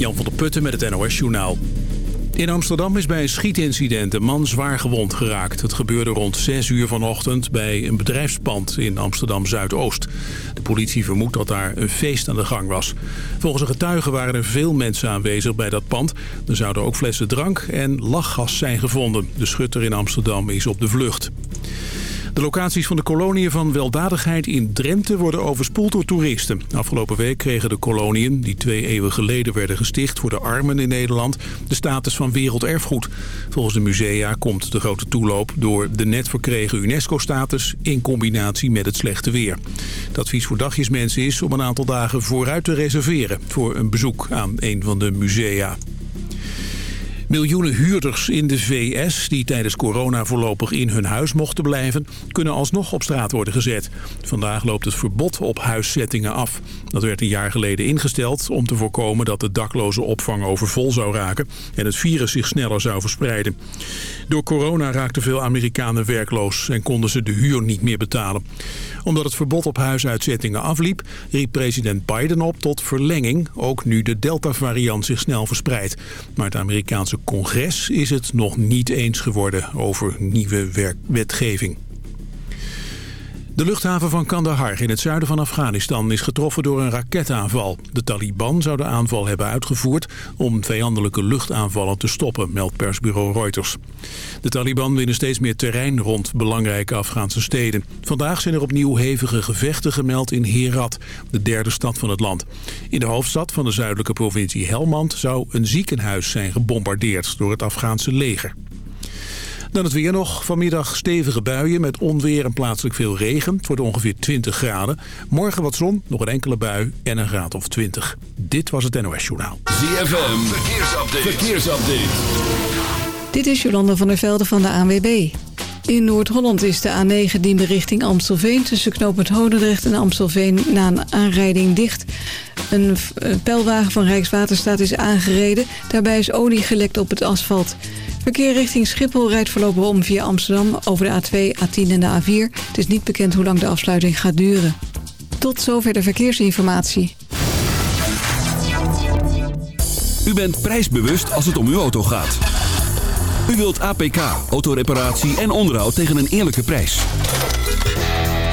Jan van der Putten met het NOS Journaal. In Amsterdam is bij een schietincident een man zwaar gewond geraakt. Het gebeurde rond 6 uur vanochtend bij een bedrijfspand in Amsterdam-Zuidoost. De politie vermoedt dat daar een feest aan de gang was. Volgens een getuige waren er veel mensen aanwezig bij dat pand. Er zouden ook flessen drank en lachgas zijn gevonden. De schutter in Amsterdam is op de vlucht. De locaties van de koloniën van weldadigheid in Drenthe worden overspoeld door toeristen. Afgelopen week kregen de koloniën, die twee eeuwen geleden werden gesticht voor de armen in Nederland, de status van werelderfgoed. Volgens de musea komt de grote toeloop door de net verkregen UNESCO-status in combinatie met het slechte weer. Het advies voor dagjesmensen is om een aantal dagen vooruit te reserveren voor een bezoek aan een van de musea. Miljoenen huurders in de VS die tijdens corona voorlopig in hun huis mochten blijven... kunnen alsnog op straat worden gezet. Vandaag loopt het verbod op huiszettingen af. Dat werd een jaar geleden ingesteld om te voorkomen dat de dakloze opvang overvol zou raken... en het virus zich sneller zou verspreiden. Door corona raakten veel Amerikanen werkloos en konden ze de huur niet meer betalen. Omdat het verbod op huisuitzettingen afliep, riep president Biden op tot verlenging... ook nu de Delta-variant zich snel verspreidt. Maar het Amerikaanse congres is het nog niet eens geworden over nieuwe wetgeving. De luchthaven van Kandahar in het zuiden van Afghanistan is getroffen door een raketaanval. De Taliban zou de aanval hebben uitgevoerd om vijandelijke luchtaanvallen te stoppen, meldt persbureau Reuters. De Taliban winnen steeds meer terrein rond belangrijke Afghaanse steden. Vandaag zijn er opnieuw hevige gevechten gemeld in Herat, de derde stad van het land. In de hoofdstad van de zuidelijke provincie Helmand zou een ziekenhuis zijn gebombardeerd door het Afghaanse leger. Dan het weer nog. Vanmiddag stevige buien met onweer en plaatselijk veel regen. Het wordt ongeveer 20 graden. Morgen wat zon, nog een enkele bui en een graad of 20. Dit was het NOS Journaal. ZFM, verkeersupdate. verkeersupdate. Dit is Jolanda van der Velde van de ANWB. In Noord-Holland is de A9 Diemen richting Amstelveen... tussen knooppunt Hodendrecht en Amstelveen na een aanrijding dicht. Een pijlwagen van Rijkswaterstaat is aangereden. Daarbij is olie gelekt op het asfalt. Verkeer richting Schiphol rijdt voorlopig om via Amsterdam over de A2, A10 en de A4. Het is niet bekend hoe lang de afsluiting gaat duren. Tot zover de verkeersinformatie. U bent prijsbewust als het om uw auto gaat. U wilt APK, autoreparatie en onderhoud tegen een eerlijke prijs.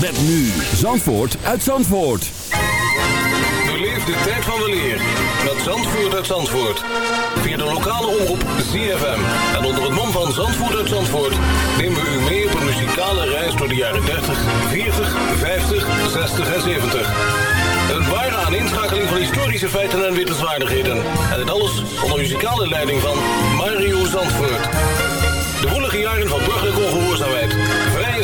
Met nu Zandvoort uit Zandvoort. Beleef de tijd van de leer met Zandvoort uit Zandvoort. Via de lokale omroep ZFM. En onder het mom van Zandvoort uit Zandvoort... nemen we u mee op een muzikale reis door de jaren 30, 40, 50, 60 en 70. Een ware aaninschakeling van historische feiten en wittelswaardigheden. En het alles onder muzikale leiding van Mario Zandvoort. De woelige jaren van burgerlijke ongehoorzaamheid,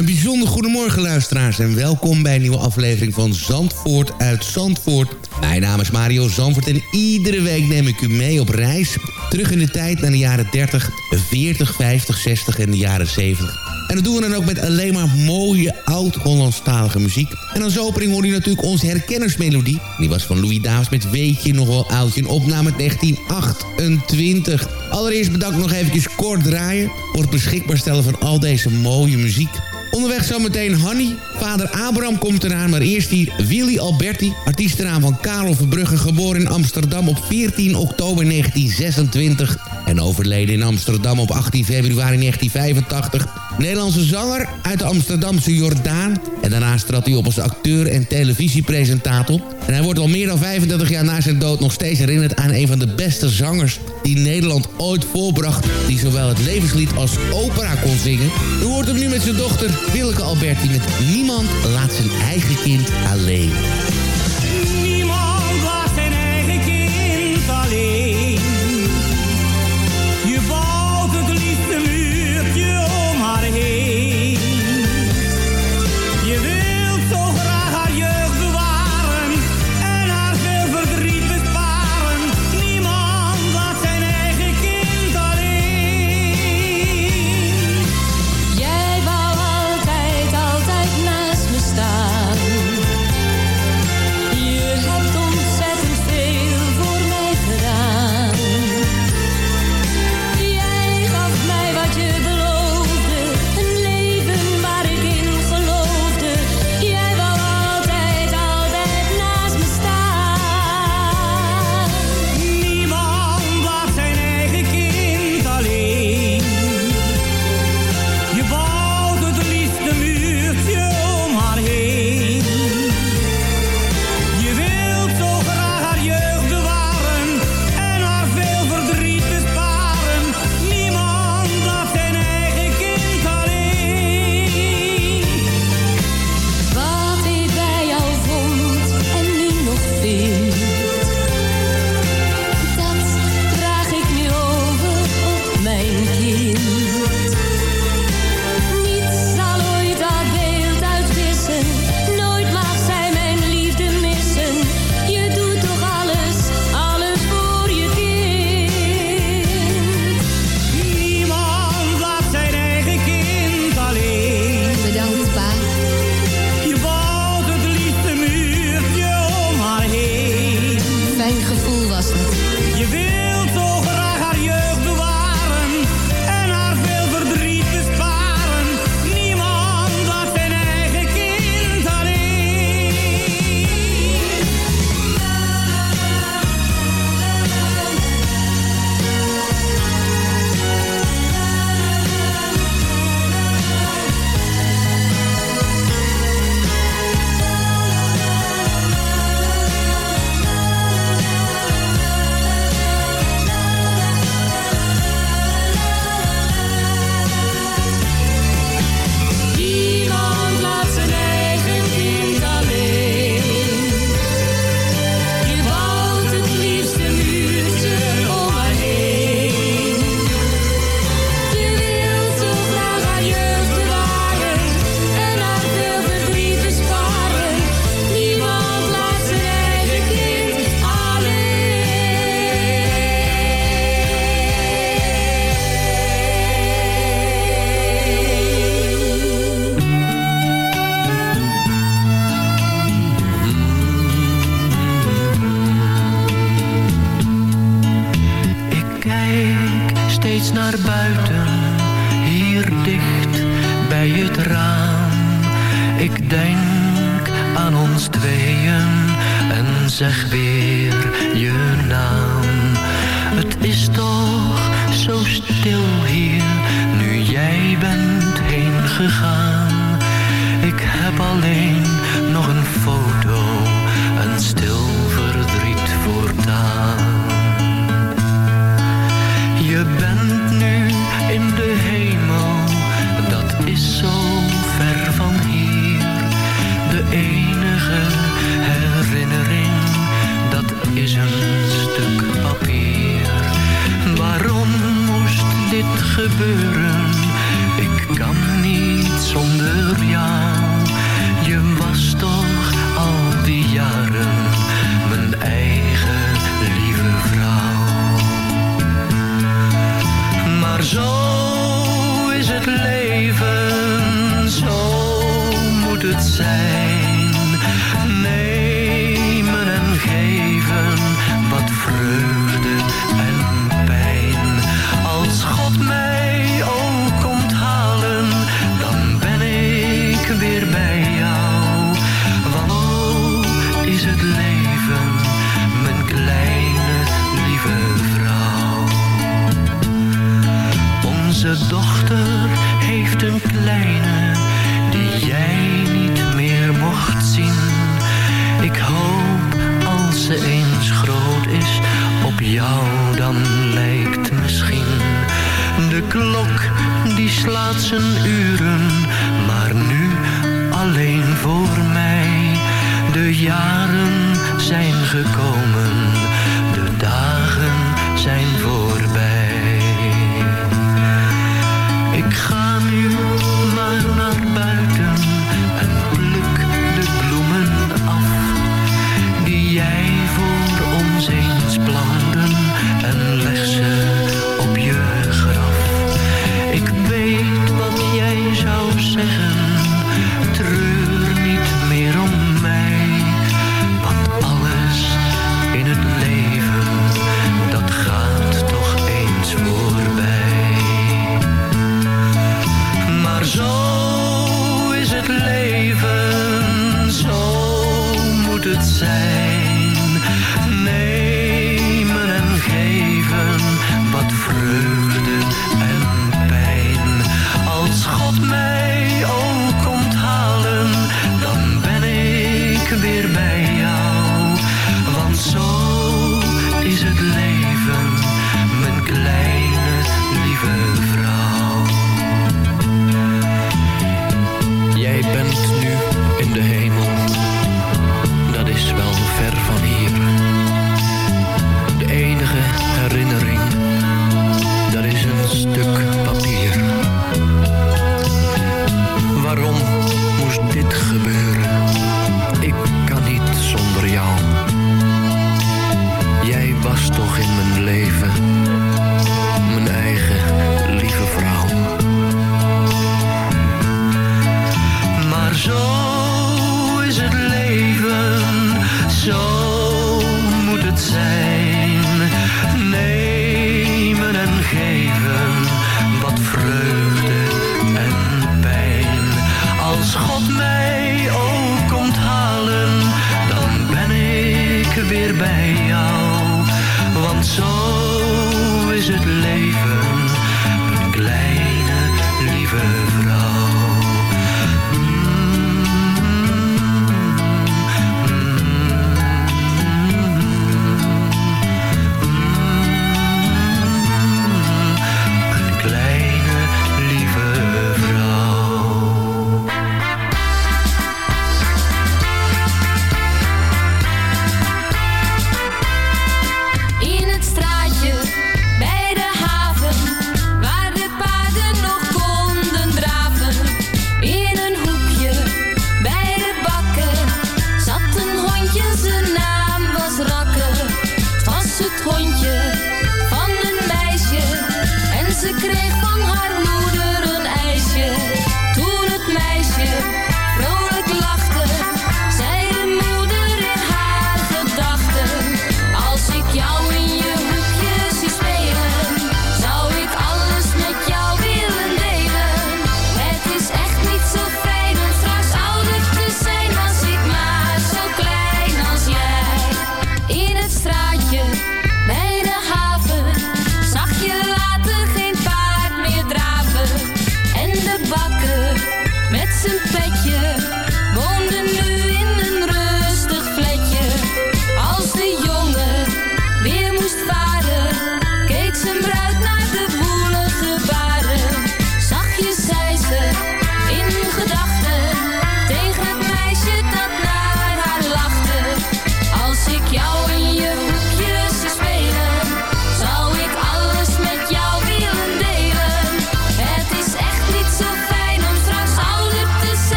Een bijzonder goedemorgen luisteraars en welkom bij een nieuwe aflevering van Zandvoort uit Zandvoort. Mijn naam is Mario Zandvoort en iedere week neem ik u mee op reis. Terug in de tijd naar de jaren 30, 40, 50, 60 en de jaren 70. En dat doen we dan ook met alleen maar mooie oud-Hollandstalige muziek. En als opening hoor je natuurlijk onze herkennersmelodie. Die was van Louis Davis met Weet je nog wel oudje, een opname 1928. Allereerst bedankt nog even kort draaien voor het beschikbaar stellen van al deze mooie muziek. Onderweg zometeen Hanny. Vader Abraham komt eraan, maar eerst hier Willy Alberti. Artiestenaam van Karel Verbrugge, geboren in Amsterdam op 14 oktober 1926. En overleden in Amsterdam op 18 februari 1985. Nederlandse zanger uit de Amsterdamse Jordaan. En daarnaast trad hij op als acteur en televisiepresentator. En hij wordt al meer dan 35 jaar na zijn dood nog steeds herinnerd aan een van de beste zangers die Nederland ooit voorbracht. Die zowel het levenslied als opera kon zingen. U hoort hem nu met zijn dochter Willeke Alberti met Niemand laat zijn eigen kind alleen.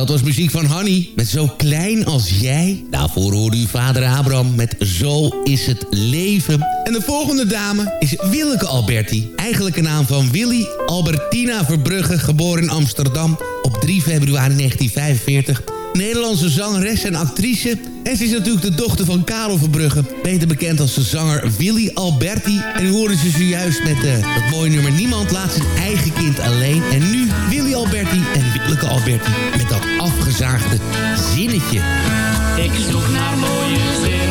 dat was muziek van Hanny. Met Zo Klein Als Jij. Daarvoor hoorde u vader Abraham met Zo Is Het Leven. En de volgende dame is Willeke Alberti. Eigenlijk een naam van Willy Albertina Verbrugge, geboren in Amsterdam op 3 februari 1945 Nederlandse zangeres en actrice. En ze is natuurlijk de dochter van Karel Verbrugge. Beter bekend als de zanger Willy Alberti. En nu hoorde ze zojuist met eh, het mooie nummer Niemand laat zijn eigen kind alleen. En nu Willy Alberti en Willeke Alberti met dat afgezaagde zinnetje. Ik zoek naar mooie zinnen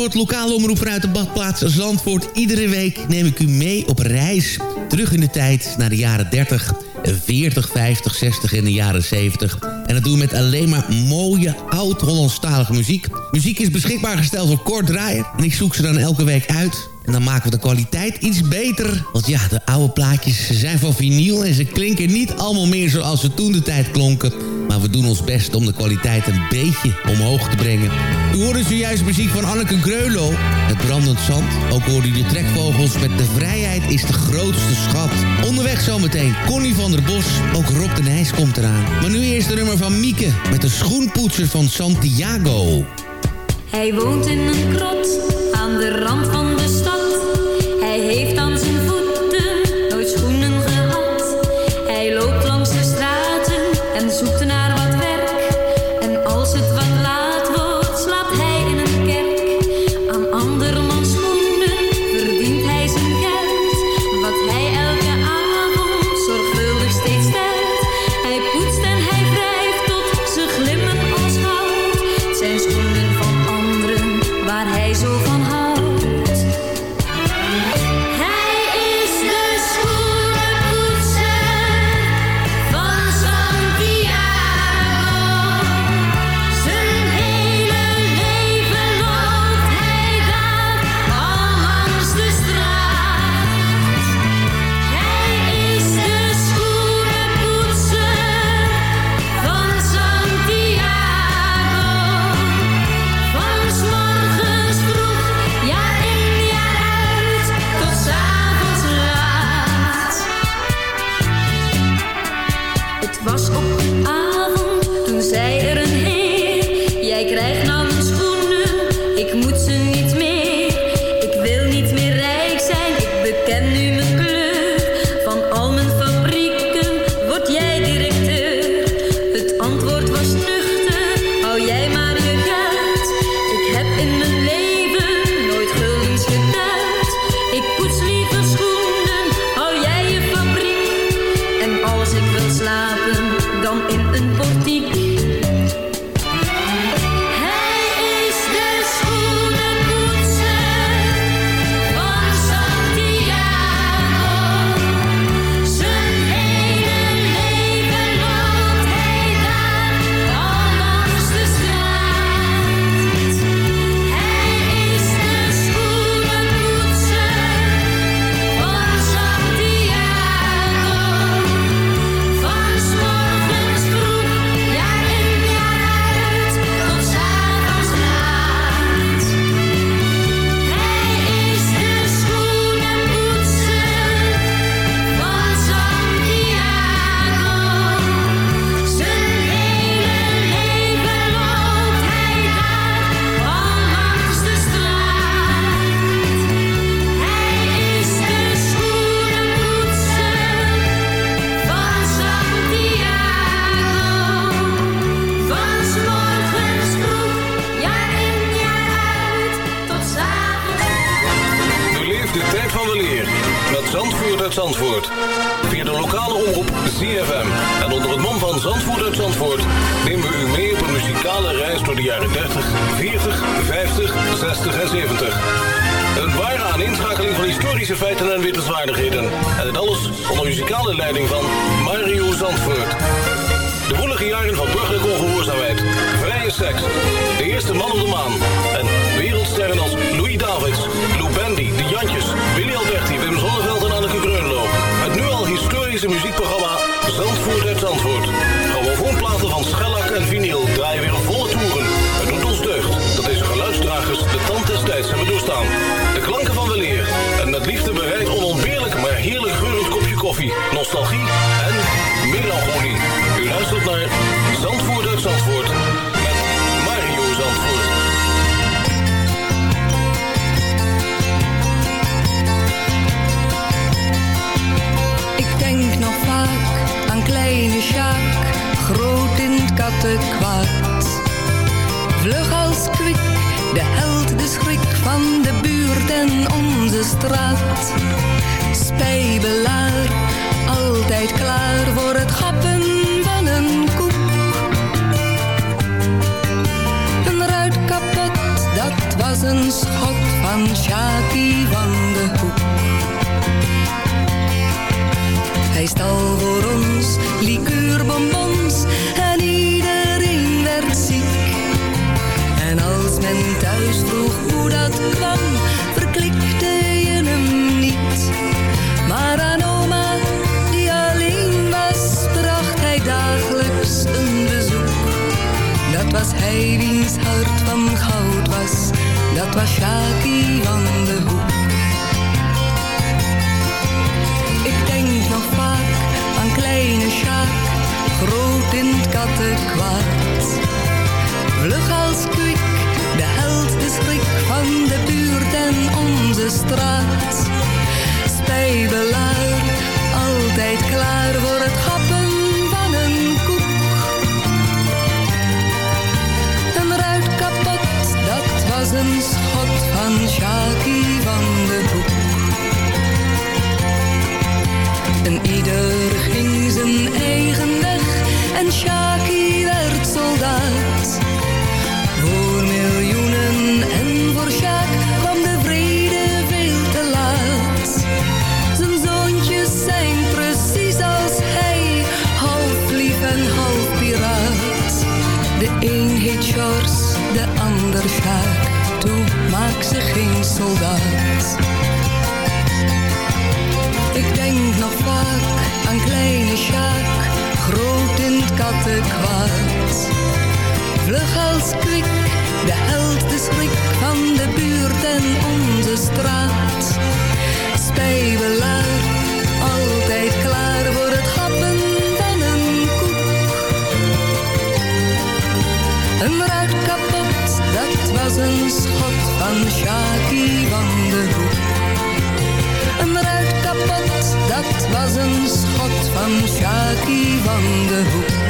Zandvoort, lokale omroep uit de badplaats Zandvoort. Iedere week neem ik u mee op reis. Terug in de tijd naar de jaren 30, 40, 50, 60 en de jaren 70. En dat doen we met alleen maar mooie, oud-Hollandstalige muziek. Muziek is beschikbaar gesteld door Kort Draaier. En ik zoek ze dan elke week uit. En dan maken we de kwaliteit iets beter. Want ja, de oude plaatjes zijn van vinyl... en ze klinken niet allemaal meer zoals ze toen de tijd klonken. Maar we doen ons best om de kwaliteit een beetje omhoog te brengen. U hoorde zojuist muziek van Anneke Greulow. Het brandend zand. Ook hoorde u de trekvogels met de vrijheid is de grootste schat. Onderweg zometeen Connie van der Bos. Ook Rob de Nijs komt eraan. Maar nu eerst de nummer van Mieke met de schoenpoetser van Santiago. Hij woont in een krot aan de rand van en met liefde bereid onontbeerlijk maar heerlijk geurend kopje koffie, nostalgie en melancholie. U luistert naar Zandvoort uit Zandvoort met Mario Zandvoort. Ik denk nog vaak aan kleine Sjaak, groot in het kattenkwaad. Vlug als kwik, de held, de schrik van de en onze straat. Spijbelaar, altijd klaar voor het gappen van een koek. Een ruit kapot, dat was een schot van Sjaakie van de Hoek. Hij stal voor ons liqueurbonbons en iedereen werd ziek. En als men thuis vroeg hoe dat kwam, dat was Sjaakie van de Hoek. Ik denk nog vaak aan kleine Sjaak, groot in het kattenkwaad. Vlug als kwik, de held, de schrik van de buurt en onze straat. Spijbelaar, altijd klaar voor het gappen schot van Sjaakie van de Hoek. En ieder ging zijn eigen weg en Shaki Ik denk nog vaak aan kleine Sjaak, groot in het kattenkwaad. Vlug als kwik, de held, de schrik van de buurt en onze straat. Spijbelaar, altijd klaar voor het gappen van een koek. Was een schot van Sjaakie van de Hoek. Een ruit kapot, dat was een schot van Sjaakie van de Hoek.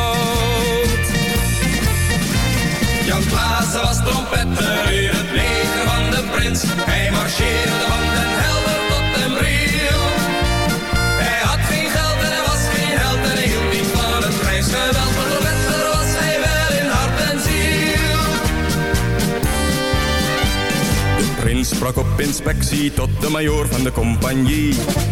Jan Klaassen was trompetter in het leger van de prins. Hij marcheerde van den Helder tot den Briel. Hij had geen geld en hij was geen held en hij hield niet van het prijsgeweld. Maar trompetter was hij wel in hart en ziel. sprak op inspectie tot de majoor van de compagnie.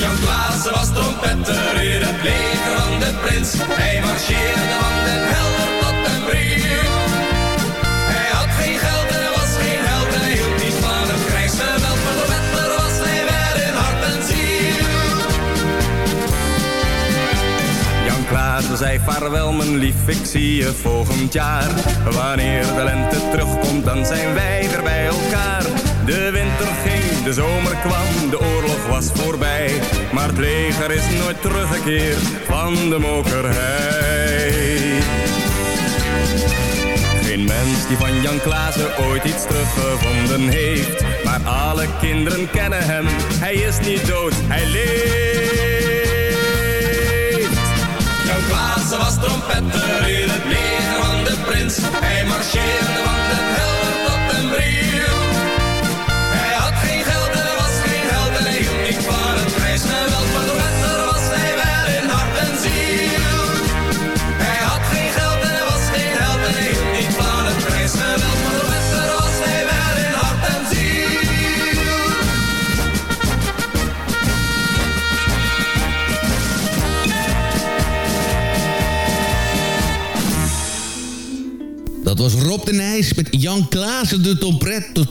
Jan Klaassen was trompetter in het leger van de prins. Hij marcheerde van den helder tot den bril. Hij had geen geld en was geen held hij hield niet van het krijgsgeweld. Maar trompetter was hij wel in hart en ziel. Jan Klaassen zei vaarwel mijn lief, ik zie je volgend jaar. Wanneer de lente terugkomt, dan zijn wij weer bij elkaar. De winter ging, de zomer kwam, de oorlog was voorbij. Maar het leger is nooit teruggekeerd van de mokerhei. Geen mens die van Jan Klaassen ooit iets teruggevonden heeft. Maar alle kinderen kennen hem, hij is niet dood, hij leeft. Jan Klaassen was trompetter in het Met Jan Klaassen de, trompet, de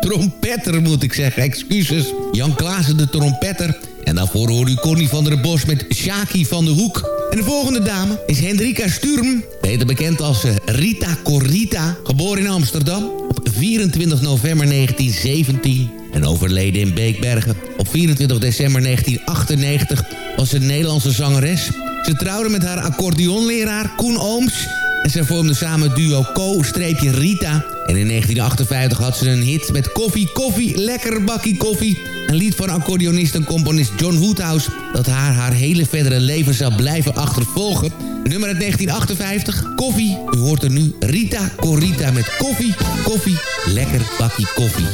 trompetter, moet ik zeggen. Excuses. Jan Klaassen de trompetter. En daarvoor hoorde u Connie van der Bos met Shaki van de Hoek. En de volgende dame is Hendrika Sturm. Beter bekend als eh, Rita Corrita. Geboren in Amsterdam op 24 november 1917. En overleden in Beekbergen. Op 24 december 1998 was een Nederlandse zangeres. Ze trouwde met haar accordeonleraar Koen Ooms... En zij vormden samen duo Co-Rita. En in 1958 had ze een hit met Koffie, Koffie, Lekker Bakkie Koffie. Een lied van accordeonist en componist John Woodhouse... dat haar haar hele verdere leven zal blijven achtervolgen. Nummer uit 1958, Koffie. U hoort er nu Rita Corita met Koffie, Koffie, Lekker Bakkie. Koffie,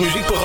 un rico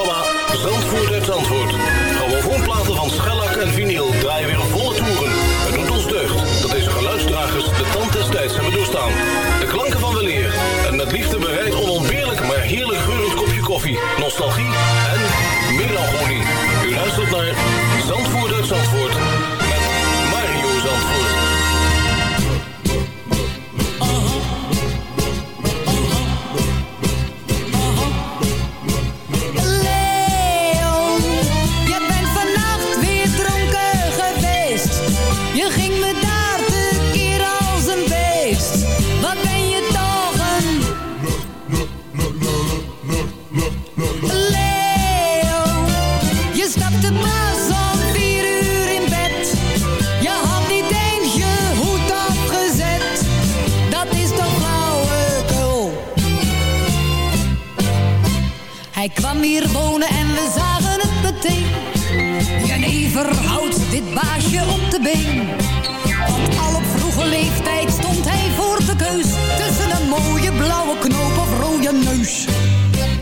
Want al op vroege leeftijd stond hij voor de keus. Tussen een mooie blauwe knoop of rode neus.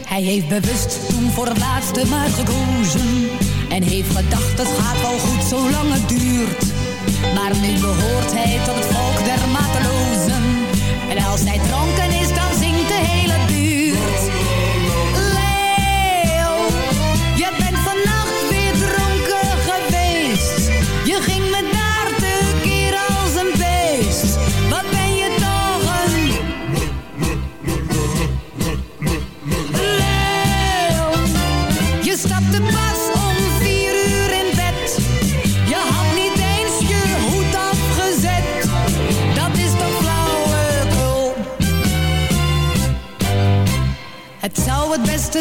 Hij heeft bewust toen voor het laatste maar gekozen. En heeft gedacht het gaat wel goed zolang het duurt. Maar nu behoort hij tot het volk der matelozen. En als hij dronken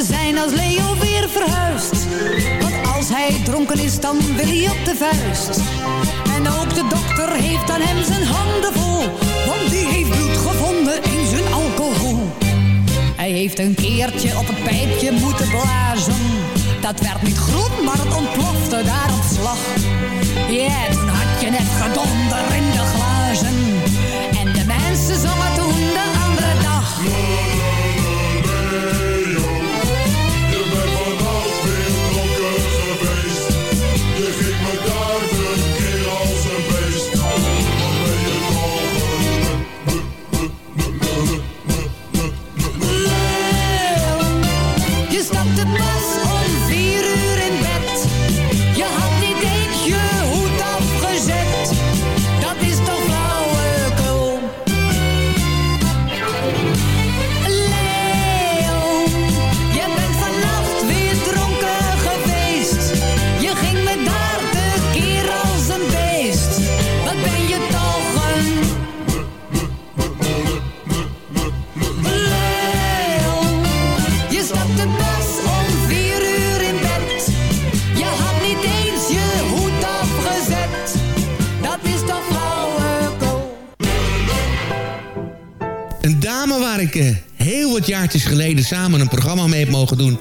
zijn als Leo weer verhuist. Want als hij dronken is, dan wil hij op de vuist. En ook de dokter heeft aan hem zijn handen vol. Want die heeft bloed gevonden in zijn alcohol. Hij heeft een keertje op het pijpje moeten blazen. Dat werd niet groen, maar het ontplofte daar op slag. Ja, toen had je net gedonder in de glazen. En de mensen zongen toen de andere dag. Eh, heel wat jaartjes geleden samen een programma mee heb mogen doen.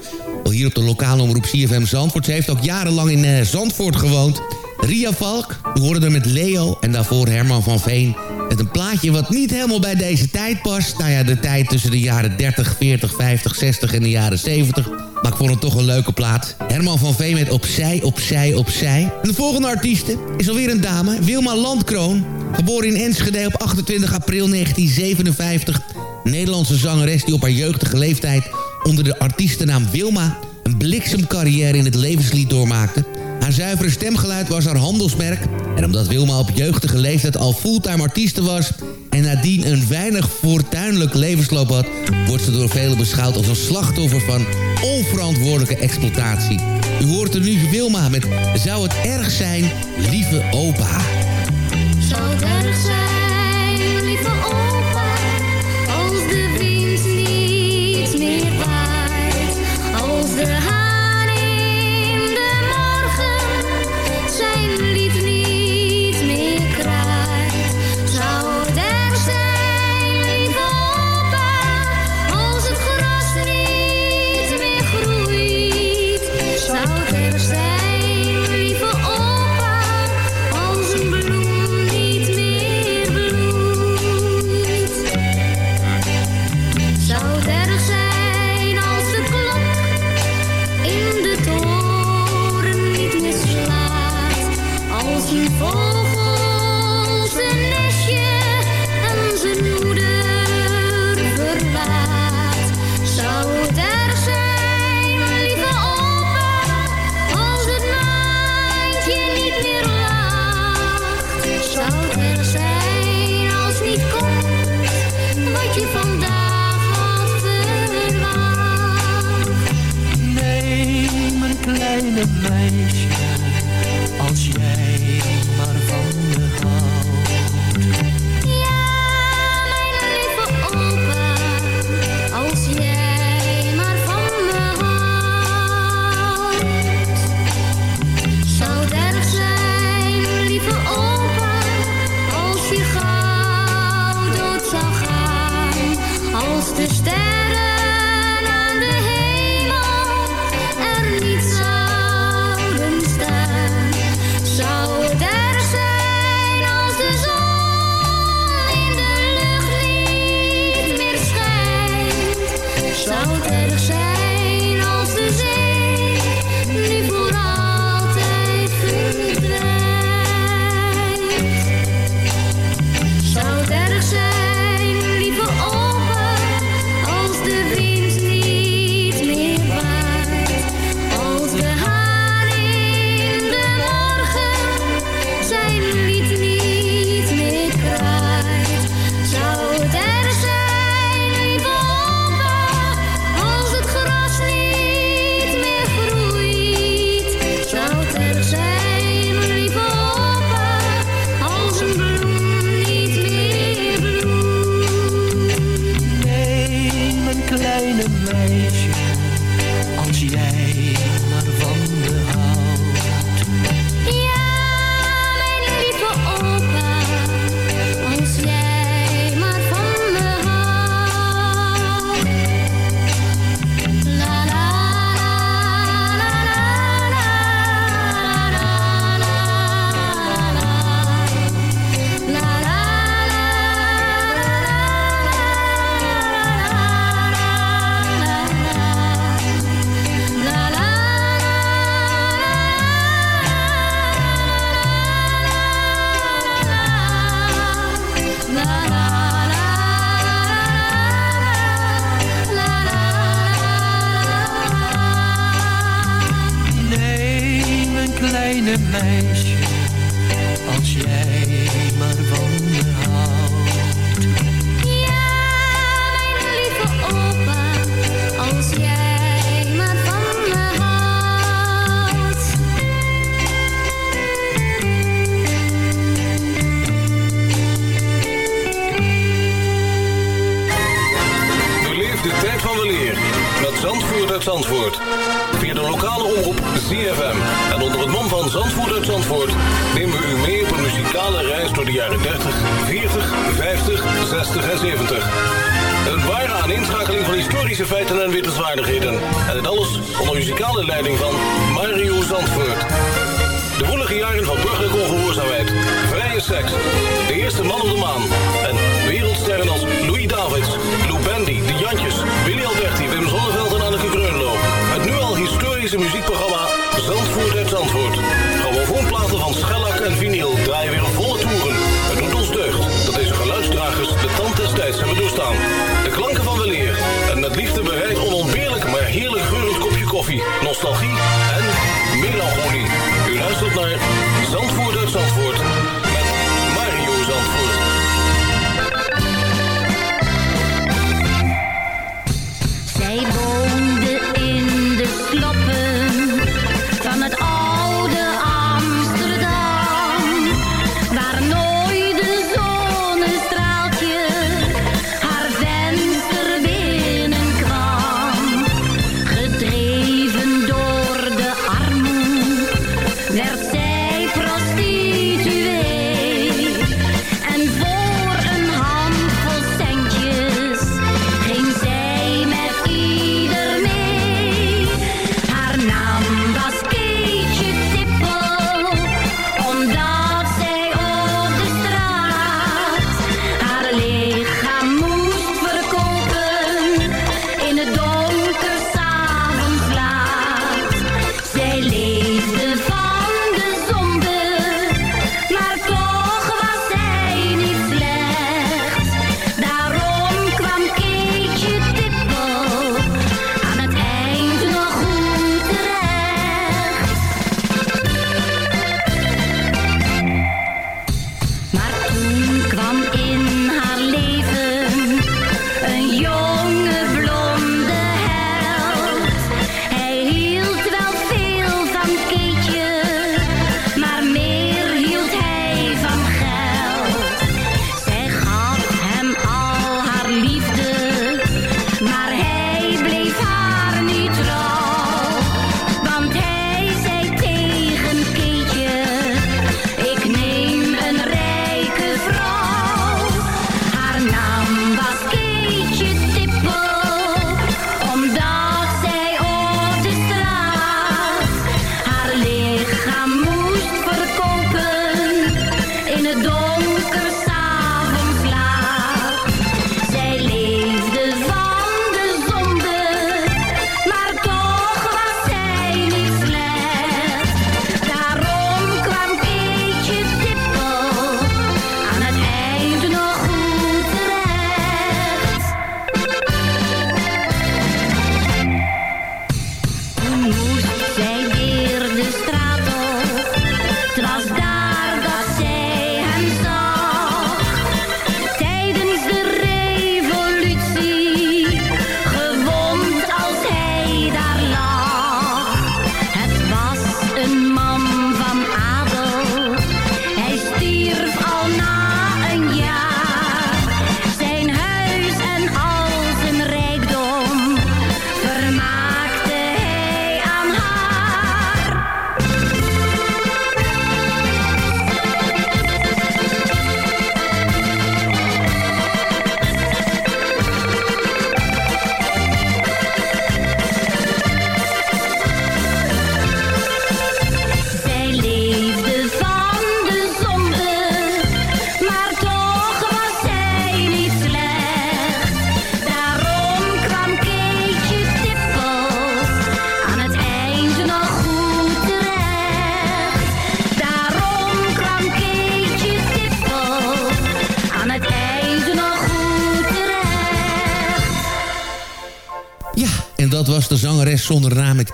Hier op de lokale omroep CFM Zandvoort. Ze heeft ook jarenlang in eh, Zandvoort gewoond. Ria Valk, we hoorden er met Leo en daarvoor Herman van Veen. Met een plaatje wat niet helemaal bij deze tijd past. Nou ja, de tijd tussen de jaren 30, 40, 50, 60 en de jaren 70. Maar ik vond het toch een leuke plaat. Herman van Veen met Opzij, Opzij, Opzij. En de volgende artieste is alweer een dame, Wilma Landkroon. Geboren in Enschede op 28 april 1957. Nederlandse zangeres die op haar jeugdige leeftijd onder de artiestennaam Wilma... een bliksemcarrière in het levenslied doormaakte. Haar zuivere stemgeluid was haar handelsmerk. En omdat Wilma op jeugdige leeftijd al fulltime artieste was... en nadien een weinig fortuinlijk levensloop had... wordt ze door velen beschouwd als een slachtoffer van onverantwoordelijke exploitatie. U hoort er nu Wilma met Zou het erg zijn, lieve opa? Zou het erg zijn, lieve opa, kleine meisje als jij.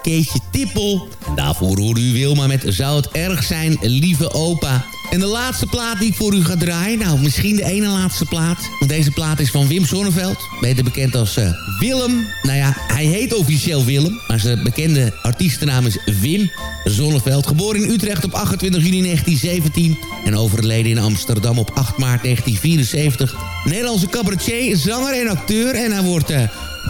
Keetje Tippel. Daarvoor hoorde u Wilma met Zou het erg zijn, lieve opa. En de laatste plaat die ik voor u ga draaien... nou, misschien de ene laatste plaat. Deze plaat is van Wim Sonneveld. Beter bekend als uh, Willem. Nou ja, hij heet officieel Willem. Maar zijn bekende artiestennaam is Wim Zonneveld. Geboren in Utrecht op 28 juni 1917. En overleden in Amsterdam op 8 maart 1974. Nederlandse cabaretier, zanger en acteur. En hij wordt... Uh,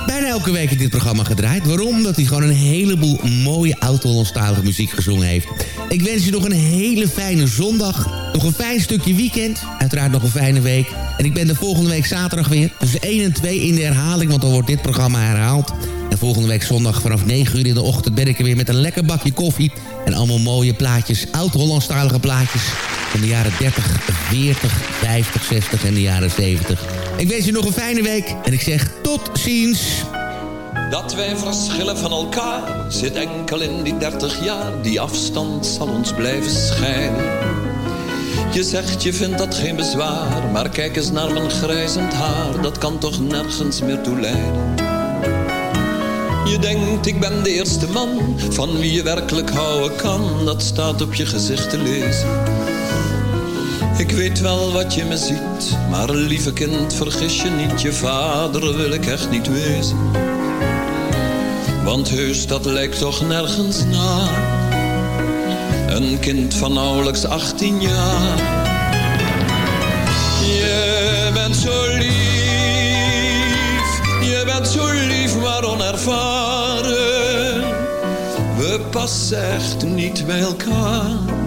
bijna elke week in dit programma gedraaid. Waarom? Omdat hij gewoon een heleboel mooie oud-Hollandstalige muziek gezongen heeft. Ik wens je nog een hele fijne zondag. Nog een fijn stukje weekend. Uiteraard nog een fijne week. En ik ben de volgende week zaterdag weer. Tussen 1 en 2 in de herhaling, want dan wordt dit programma herhaald. En volgende week zondag vanaf 9 uur in de ochtend ben ik er weer met een lekker bakje koffie. En allemaal mooie plaatjes, oud-Hollandstalige plaatjes. Van de jaren 30, 40, 50, 60 en de jaren 70. Ik wens je nog een fijne week. En ik zeg tot ziens. Dat wij verschillen van elkaar zit enkel in die 30 jaar. Die afstand zal ons blijven schijnen. Je zegt je vindt dat geen bezwaar, maar kijk eens naar mijn grijzend haar. Dat kan toch nergens meer toe leiden. Je denkt ik ben de eerste man van wie je werkelijk houden kan. Dat staat op je gezicht te lezen. Ik weet wel wat je me ziet, maar lieve kind, vergis je niet. Je vader wil ik echt niet wezen. Want heus, dat lijkt toch nergens na. Een kind van nauwelijks 18 jaar. Je bent zo lief, je bent zo lief, maar onervaren. We passen echt niet bij elkaar.